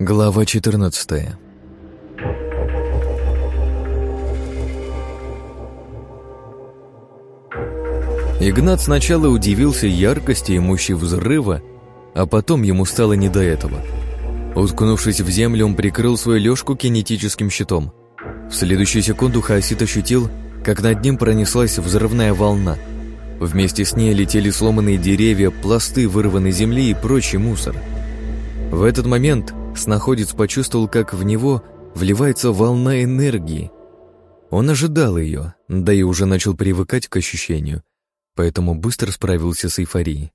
Глава 14 Игнат сначала удивился яркости имущей взрыва, а потом ему стало не до этого. Уткнувшись в землю, он прикрыл свою лёжку кинетическим щитом. В следующую секунду Хаосит ощутил, как над ним пронеслась взрывная волна. Вместе с ней летели сломанные деревья, пласты вырванной земли и прочий мусор. В этот момент снаходец почувствовал, как в него вливается волна энергии. Он ожидал ее, да и уже начал привыкать к ощущению, поэтому быстро справился с эйфорией.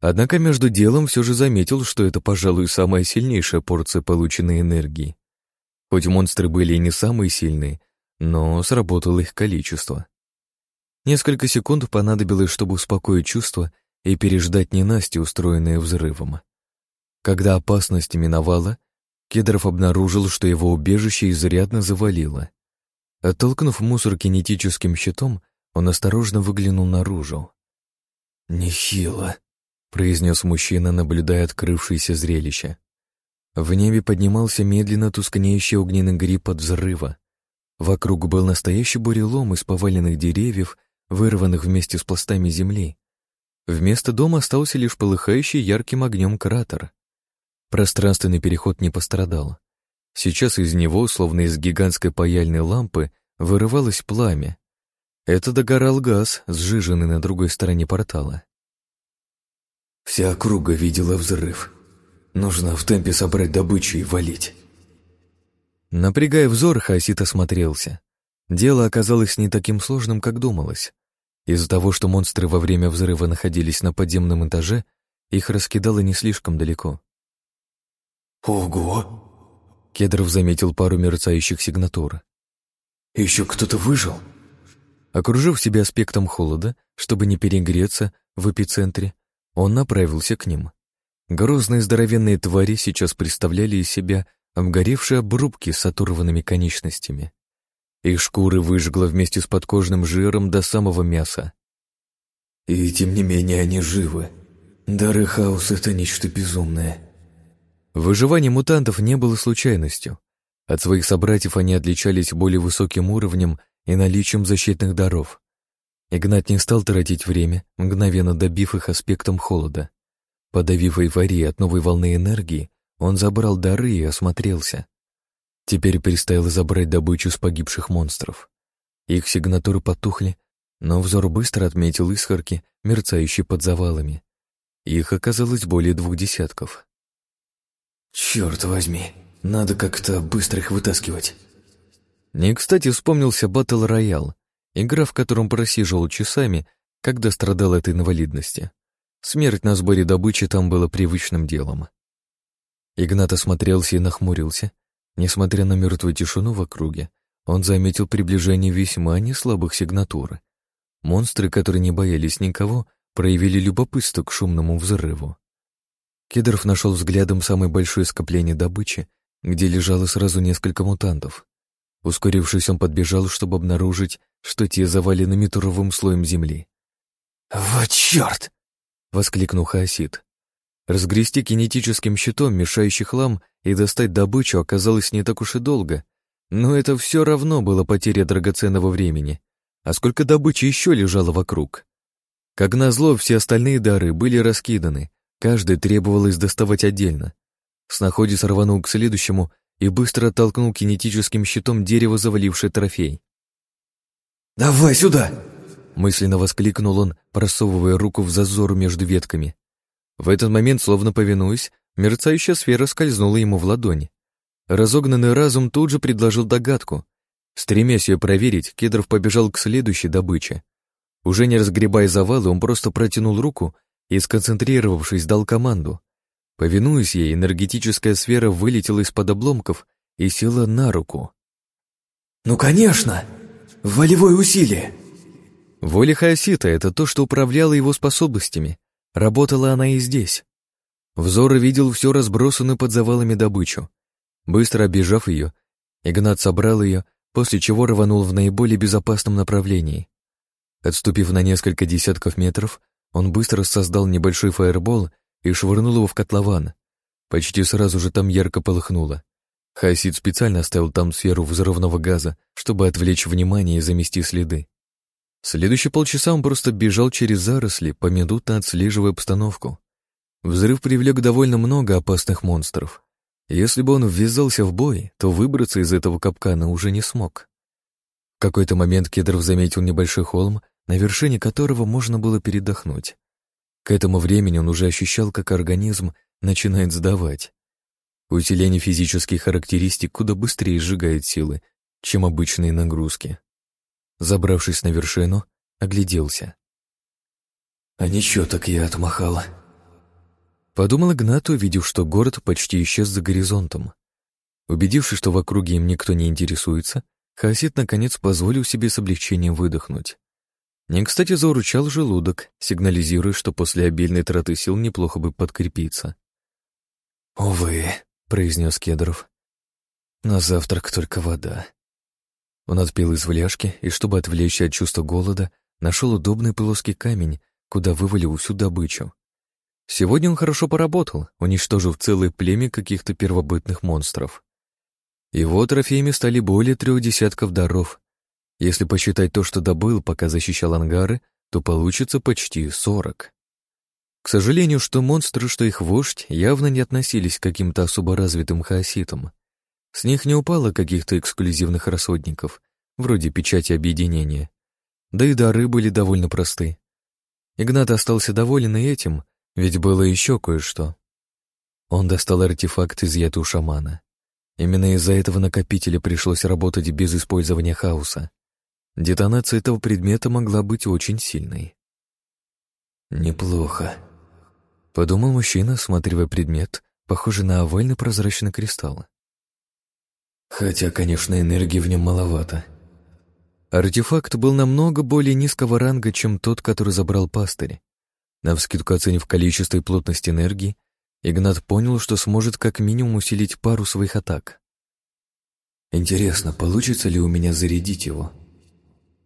Однако между делом все же заметил, что это, пожалуй, самая сильнейшая порция полученной энергии. Хоть монстры были и не самые сильные, но сработало их количество. Несколько секунд понадобилось, чтобы успокоить чувства и переждать ненастье, устроенное взрывом. Когда опасность миновала, Кедров обнаружил, что его убежище изрядно завалило. Оттолкнув мусор кинетическим щитом, он осторожно выглянул наружу. «Нехило», — произнес мужчина, наблюдая открывшееся зрелище. В небе поднимался медленно тускнеющий огненный гриб от взрыва. Вокруг был настоящий бурелом из поваленных деревьев, вырванных вместе с пластами земли. Вместо дома остался лишь полыхающий ярким огнем кратер. Пространственный переход не пострадал. Сейчас из него, словно из гигантской паяльной лампы, вырывалось пламя. Это догорал газ, сжиженный на другой стороне портала. Вся округа видела взрыв. Нужно в темпе собрать добычу и валить. Напрягая взор, Хасит осмотрелся. Дело оказалось не таким сложным, как думалось. Из-за того, что монстры во время взрыва находились на подземном этаже, их раскидало не слишком далеко. «Ого!» Кедров заметил пару мерцающих сигнатур. «Еще кто-то выжил?» Окружив себя аспектом холода, чтобы не перегреться в эпицентре, он направился к ним. Грозные здоровенные твари сейчас представляли из себя обгоревшие обрубки с оторванными конечностями. Их шкуры выжгло вместе с подкожным жиром до самого мяса. И тем не менее они живы. Дары хаоса — это нечто безумное. Выживание мутантов не было случайностью. От своих собратьев они отличались более высоким уровнем и наличием защитных даров. Игнат не стал тратить время, мгновенно добив их аспектом холода. Подавив эйфории от новой волны энергии, он забрал дары и осмотрелся. Теперь предстояло забрать добычу с погибших монстров. Их сигнатуры потухли, но взор быстро отметил искорки, мерцающие под завалами. Их оказалось более двух десятков. «Черт возьми, надо как-то быстро их вытаскивать». Не кстати вспомнился Батл Роял, игра, в котором просиживал часами, когда страдал от инвалидности. Смерть на сборе добычи там было привычным делом. Игнат осмотрелся и нахмурился. Несмотря на мертвую тишину в округе, он заметил приближение весьма неслабых сигнатур. Монстры, которые не боялись никого, проявили любопытство к шумному взрыву. Кедров нашел взглядом самое большое скопление добычи, где лежало сразу несколько мутантов. Ускорившись, он подбежал, чтобы обнаружить, что те завалены метровым слоем земли. «Вот черт!» — воскликнул Хаосид. Разгрести кинетическим щитом мешающий хлам и достать добычу оказалось не так уж и долго, но это все равно было потеря драгоценного времени. А сколько добычи еще лежало вокруг? Как назло, все остальные дары были раскиданы, каждый требовалось доставать отдельно. Снаходец рванул к следующему и быстро оттолкнул кинетическим щитом дерево, завалившее трофей. «Давай сюда!» Мысленно воскликнул он, просовывая руку в зазор между ветками. В этот момент, словно повинуясь, мерцающая сфера скользнула ему в ладонь. Разогнанный разум тут же предложил догадку. Стремясь ее проверить, Кедров побежал к следующей добыче. Уже не разгребая завалы, он просто протянул руку и, сконцентрировавшись, дал команду. Повинуясь ей, энергетическая сфера вылетела из-под обломков и села на руку. «Ну, конечно! Волевое усилие!» Воля Хаосита — это то, что управляло его способностями. Работала она и здесь. Взор видел все разбросанную под завалами добычу. Быстро оббежав ее, Игнат собрал ее, после чего рванул в наиболее безопасном направлении. Отступив на несколько десятков метров, он быстро создал небольшой фаербол и швырнул его в котлован. Почти сразу же там ярко полыхнуло. Хасид специально оставил там сферу взрывного газа, чтобы отвлечь внимание и замести следы. Следующие полчаса он просто бежал через заросли, поминутно отслеживая обстановку. Взрыв привлек довольно много опасных монстров. Если бы он ввязался в бой, то выбраться из этого капкана уже не смог. В какой-то момент Кедров заметил небольшой холм, на вершине которого можно было передохнуть. К этому времени он уже ощущал, как организм начинает сдавать. Усиление физических характеристик куда быстрее сжигает силы, чем обычные нагрузки. Забравшись на вершину, огляделся. «А ничего так я отмахала», Подумал Игнат, увидев, что город почти исчез за горизонтом. Убедившись, что в округе им никто не интересуется, Хасид наконец позволил себе с облегчением выдохнуть. Не кстати заурчал желудок, сигнализируя, что после обильной траты сил неплохо бы подкрепиться. «Увы», — произнес Кедров. «На завтрак только вода». Он отпил из фляжки и, чтобы отвлечься от чувства голода, нашел удобный плоский камень, куда вывалил всю добычу. Сегодня он хорошо поработал, уничтожив целое племя каких-то первобытных монстров. Его трофеями стали более трех десятков даров. Если посчитать то, что добыл, пока защищал ангары, то получится почти сорок. К сожалению, что монстры, что их вождь, явно не относились к каким-то особо развитым хаоситам. С них не упало каких-то эксклюзивных расходников, вроде печати объединения. Да и дары были довольно просты. Игнат остался доволен и этим, ведь было еще кое-что. Он достал артефакт, изъятый у шамана. Именно из-за этого накопителя пришлось работать без использования хаоса. Детонация этого предмета могла быть очень сильной. «Неплохо», — подумал мужчина, осматривая предмет, похожий на овальный прозрачный кристалл. «Хотя, конечно, энергии в нем маловато». Артефакт был намного более низкого ранга, чем тот, который забрал пастырь. Навскидку оценив количество и плотность энергии, Игнат понял, что сможет как минимум усилить пару своих атак. «Интересно, получится ли у меня зарядить его?»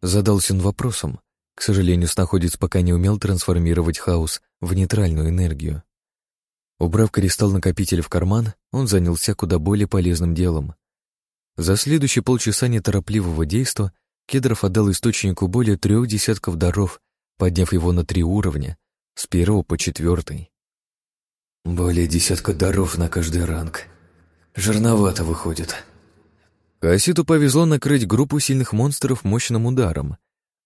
Задался он вопросом. К сожалению, снаходец пока не умел трансформировать хаос в нейтральную энергию. Убрав кристалл-накопитель в карман, он занялся куда более полезным делом. За следующие полчаса неторопливого действа Кедров отдал источнику более трех десятков даров, подняв его на три уровня, с первого по четвертый. Более десятка даров на каждый ранг. Жирновато выходит. Касситу повезло накрыть группу сильных монстров мощным ударом.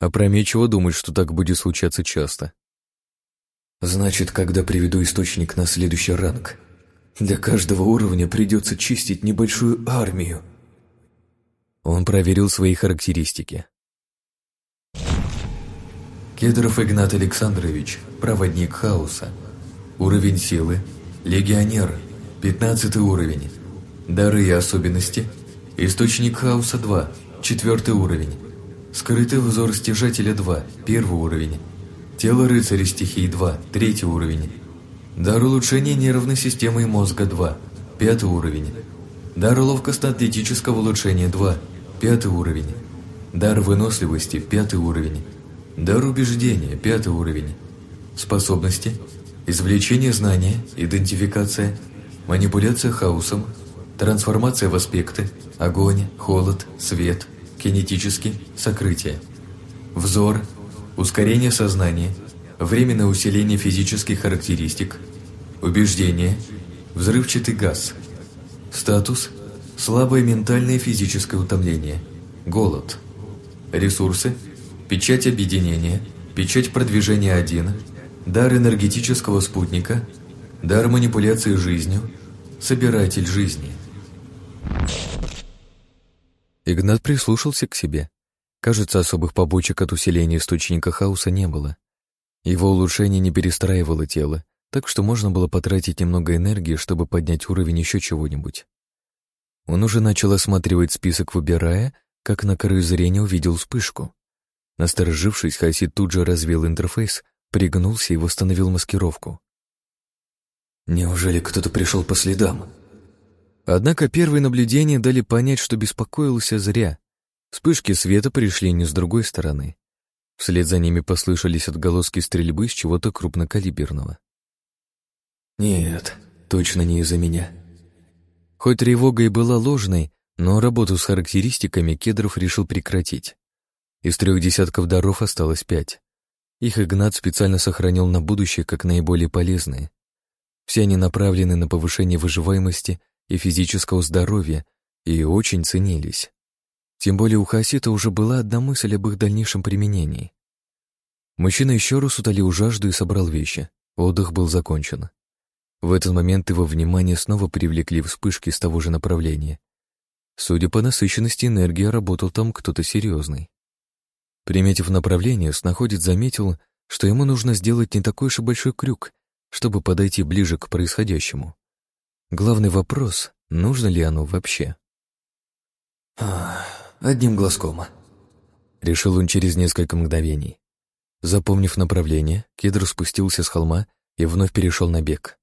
Опрометчиво думать, что так будет случаться часто. Значит, когда приведу источник на следующий ранг, для каждого уровня придется чистить небольшую армию. Он проверил свои характеристики. Кедров Игнат Александрович, проводник хаоса. Уровень силы. Легионер. 15 уровень. Дары и особенности. Источник хаоса 2. 4 уровень. Скрытый взор стяжателя 2. 1 уровень. Тело рыцаря стихии 2. 3 уровень. Дар улучшения нервной системы и мозга 2. 5 уровень. Дар ловкостно-атлетического улучшения 2. 5 уровень. Дар выносливости 5 уровень. Дар убеждения, пятый уровень. Способности. Извлечение знания, идентификация, манипуляция хаосом, трансформация в аспекты, огонь, холод, свет, кинетический, сокрытие. Взор, ускорение сознания, временное усиление физических характеристик, убеждение, взрывчатый газ. Статус – слабое ментальное и физическое утомление, голод. Ресурсы – печать объединения, печать продвижения 1, дар энергетического спутника, дар манипуляции жизнью, собиратель жизни. Игнат прислушался к себе. Кажется, особых побочек от усиления источника хаоса не было. Его улучшение не перестраивало тело, так что можно было потратить немного энергии, чтобы поднять уровень еще чего-нибудь. Он уже начал осматривать список, выбирая, как на краю зрения увидел вспышку. Насторожившись, Хасид тут же развел интерфейс, пригнулся и восстановил маскировку. «Неужели кто-то пришел по следам?» Однако первые наблюдения дали понять, что беспокоился зря. Вспышки света пришли не с другой стороны. Вслед за ними послышались отголоски стрельбы с чего-то крупнокалиберного. «Нет, точно не из-за меня. Хоть тревога и была ложной, но работу с характеристиками Кедров решил прекратить. Из трех десятков даров осталось пять. Их Игнат специально сохранил на будущее как наиболее полезные. Все они направлены на повышение выживаемости и физического здоровья и очень ценились. Тем более у Хасита уже была одна мысль об их дальнейшем применении. Мужчина еще раз утолил жажду и собрал вещи. Отдых был закончен. В этот момент его внимание снова привлекли вспышки с того же направления. Судя по насыщенности энергии, работал там кто-то серьезный. Приметив направление, снаходец заметил, что ему нужно сделать не такой уж и большой крюк, чтобы подойти ближе к происходящему. Главный вопрос — нужно ли оно вообще? «Одним глазком», — решил он через несколько мгновений. Запомнив направление, кедр спустился с холма и вновь перешел на бег.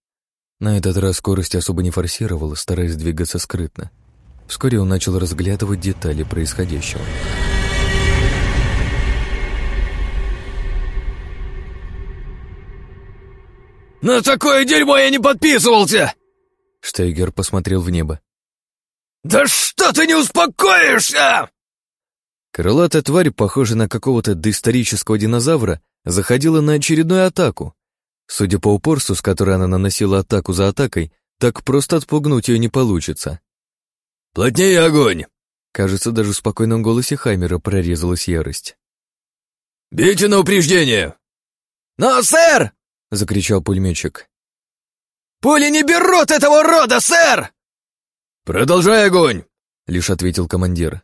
На этот раз скорость особо не форсировала, стараясь двигаться скрытно. Вскоре он начал разглядывать детали происходящего. «На такое дерьмо я не подписывался!» Штейгер посмотрел в небо. «Да что ты не успокоишься?» Крылатая тварь, похожая на какого-то доисторического динозавра, заходила на очередную атаку. Судя по упорству, с которой она наносила атаку за атакой, так просто отпугнуть ее не получится. «Плотнее огонь!» Кажется, даже в спокойном голосе Хаймера прорезалась ярость. «Бейте на упреждение!» «Но, сэр!» — закричал пулеметчик. «Пули не берут этого рода, сэр!» «Продолжай огонь!» — лишь ответил командир.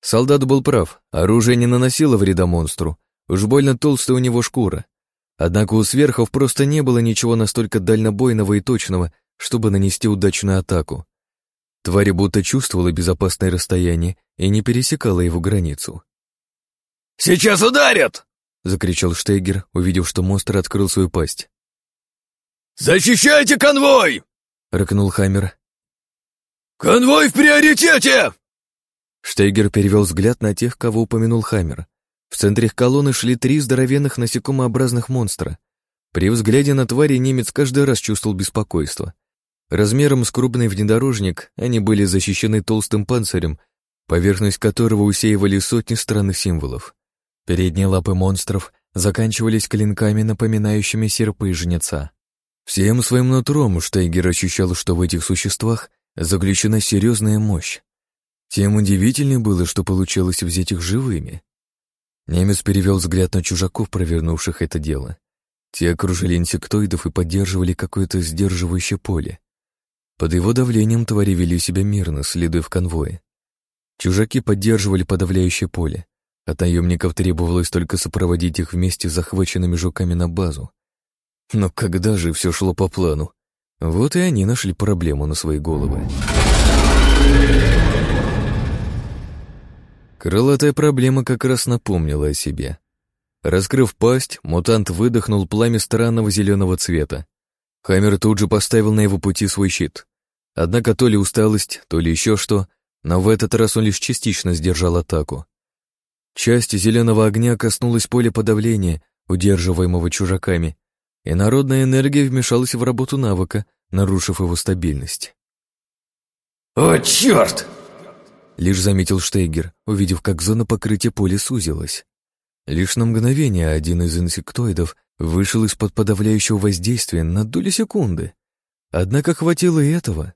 Солдат был прав, оружие не наносило вреда монстру, уж больно толстая у него шкура. Однако у сверхов просто не было ничего настолько дальнобойного и точного, чтобы нанести удачную атаку. Тварь будто чувствовала безопасное расстояние и не пересекала его границу. «Сейчас ударят!» закричал Штейгер, увидев, что монстр открыл свою пасть. «Защищайте конвой!» — рыкнул Хаммер. «Конвой в приоритете!» Штейгер перевел взгляд на тех, кого упомянул Хаммер. В центре их колонны шли три здоровенных насекомообразных монстра. При взгляде на твари немец каждый раз чувствовал беспокойство. Размером с крупный внедорожник они были защищены толстым панцирем, поверхность которого усеивали сотни странных символов. Передние лапы монстров заканчивались клинками, напоминающими серпы жнеца. Всем своим нутром Штейгер ощущал, что в этих существах заключена серьезная мощь. Тем удивительнее было, что получилось взять их живыми. Немец перевел взгляд на чужаков, провернувших это дело. Те окружили инсектоидов и поддерживали какое-то сдерживающее поле. Под его давлением твари вели себя мирно, следуя в конвое. Чужаки поддерживали подавляющее поле, от наемников требовалось только сопроводить их вместе с захваченными жуками на базу. Но когда же все шло по плану? Вот и они нашли проблему на свои головы. Крылатая проблема как раз напомнила о себе. Раскрыв пасть, мутант выдохнул пламя странного зеленого цвета. Хаммер тут же поставил на его пути свой щит. Однако то ли усталость, то ли еще что, но в этот раз он лишь частично сдержал атаку. Часть зеленого огня коснулась поля подавления, удерживаемого чужаками, и народная энергия вмешалась в работу навыка, нарушив его стабильность. «О, черт!» Лишь заметил Штейгер, увидев, как зона покрытия поля сузилась. Лишь на мгновение один из инсектоидов вышел из-под подавляющего воздействия на доли секунды. Однако хватило и этого.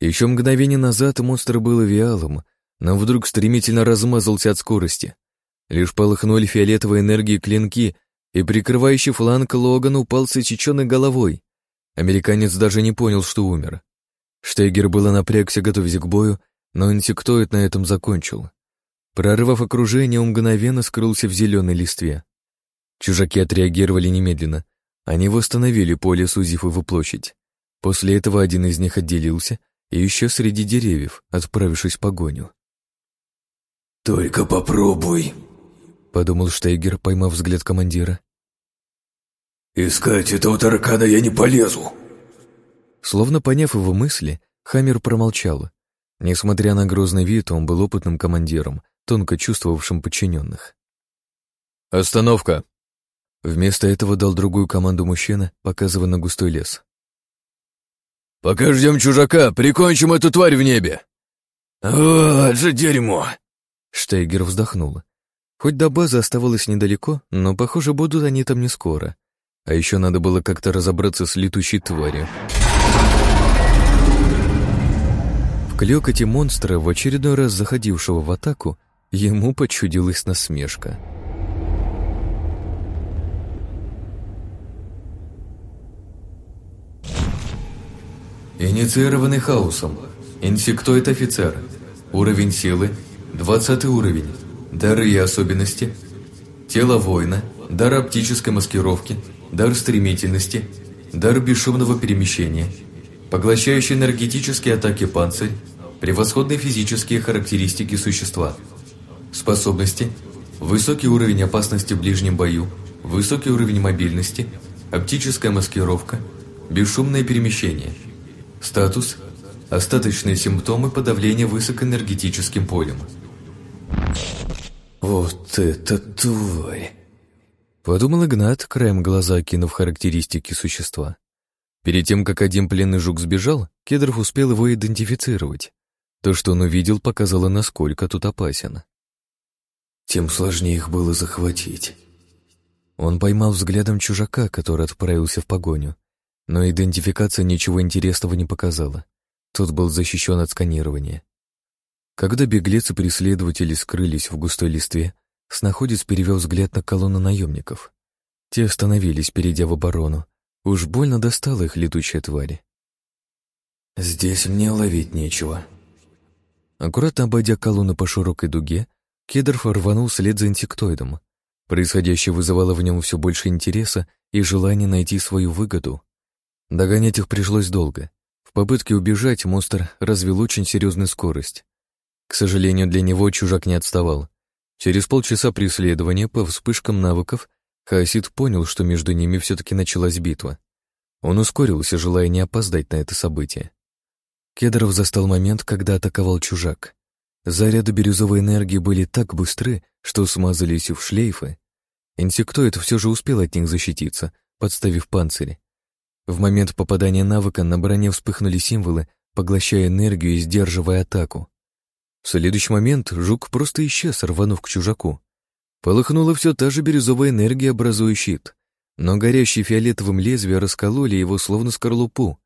Еще мгновение назад монстр был вялым, но вдруг стремительно размазался от скорости. Лишь полыхнули фиолетовой энергии клинки, и прикрывающий фланг Логан упал с отсеченной головой. Американец даже не понял, что умер. Штейгер было напрягся, готовясь к бою, но инсектоид на этом закончил. Прорвав окружение, он мгновенно скрылся в зеленой листве. Чужаки отреагировали немедленно. Они восстановили поле, сузив его площадь. После этого один из них отделился и еще среди деревьев, отправившись в погоню. «Только попробуй», подумал Штейгер, поймав взгляд командира. «Искать этого таракана я не полезу!» Словно поняв его мысли, Хаммер промолчал. Несмотря на грозный вид, он был опытным командиром, тонко чувствовавшим подчиненных. «Остановка!» Вместо этого дал другую команду мужчина, показывая на густой лес. Пока ждем чужака, прикончим эту тварь в небе!» «Вот же дерьмо!» Штейгер вздохнул. Хоть до базы оставалось недалеко, но, похоже, будут они там не скоро. А еще надо было как-то разобраться с летущей тварью. В клёкоте монстра, в очередной раз заходившего в атаку, ему почудилась насмешка. Инициированный хаосом. Инсектоид офицер. Уровень силы. 20 уровень. Дары и особенности. Тело воина. Дар оптической маскировки. Дар стремительности. Дар бесшумного перемещения. Поглощающий энергетические атаки панцирь. Превосходные физические характеристики существа. Способности. Высокий уровень опасности в ближнем бою. Высокий уровень мобильности. Оптическая маскировка. Бесшумное перемещение. Статус – остаточные симптомы подавления высокоэнергетическим полем. «Вот это тварь!» Подумал Игнат, краем глаза окинув характеристики существа. Перед тем, как один пленный жук сбежал, Кедров успел его идентифицировать. То, что он увидел, показало, насколько тут опасен. Тем сложнее их было захватить. Он поймал взглядом чужака, который отправился в погоню, но идентификация ничего интересного не показала. Тот был защищен от сканирования. Когда беглец и преследователи скрылись в густой листве, снаходец перевел взгляд на колонну наемников. Те остановились, перейдя в оборону. Уж больно достала их летучая тварь. «Здесь мне ловить нечего». Аккуратно обойдя колонну по широкой дуге, Кедров рванул вслед за инсектоидом. Происходящее вызывало в нем все больше интереса и желания найти свою выгоду. Догонять их пришлось долго. В попытке убежать монстр развил очень серьезную скорость. К сожалению, для него чужак не отставал. Через полчаса преследования по вспышкам навыков Хаосид понял, что между ними все-таки началась битва. Он ускорился, желая не опоздать на это событие. Кедров застал момент, когда атаковал чужак. Заряды бирюзовой энергии были так быстры, что смазались в шлейфы. Инсектоид все же успел от них защититься, подставив панцири. В момент попадания навыка на броне вспыхнули символы, поглощая энергию и сдерживая атаку. В следующий момент жук просто исчез, рванув к чужаку. Полыхнула все та же бирюзовая энергия, образуя щит, но горящие фиолетовым лезвия раскололи его словно скорлупу.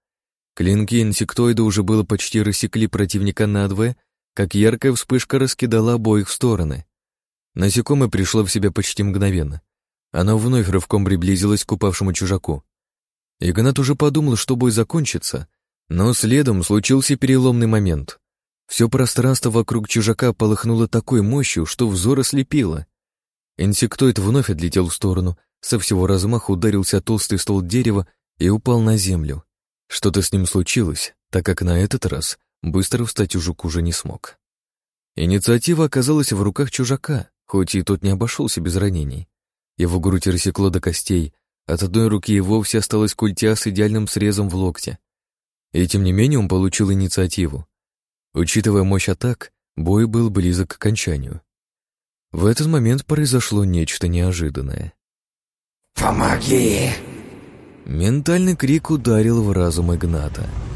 Клинки инсектоида уже было почти рассекли противника надвое, как яркая вспышка раскидала обоих в стороны. Насекомое пришло в себя почти мгновенно. Оно вновь рывком приблизилось к упавшему чужаку. Игнат уже подумал, что бой закончится, но следом случился переломный момент. Все пространство вокруг чужака полыхнуло такой мощью, что взор ослепило. Инсектоид вновь отлетел в сторону, со всего размаха ударился толстый ствол дерева и упал на землю. Что-то с ним случилось, так как на этот раз быстро встать жук уже не смог. Инициатива оказалась в руках чужака, хоть и тот не обошелся без ранений. Его грудь рассекло до костей, от одной руки и вовсе осталась культя с идеальным срезом в локте. И тем не менее он получил инициативу. Учитывая мощь атак, бой был близок к окончанию. В этот момент произошло нечто неожиданное. «Помоги!» Ментальный крик ударил в разум Игната —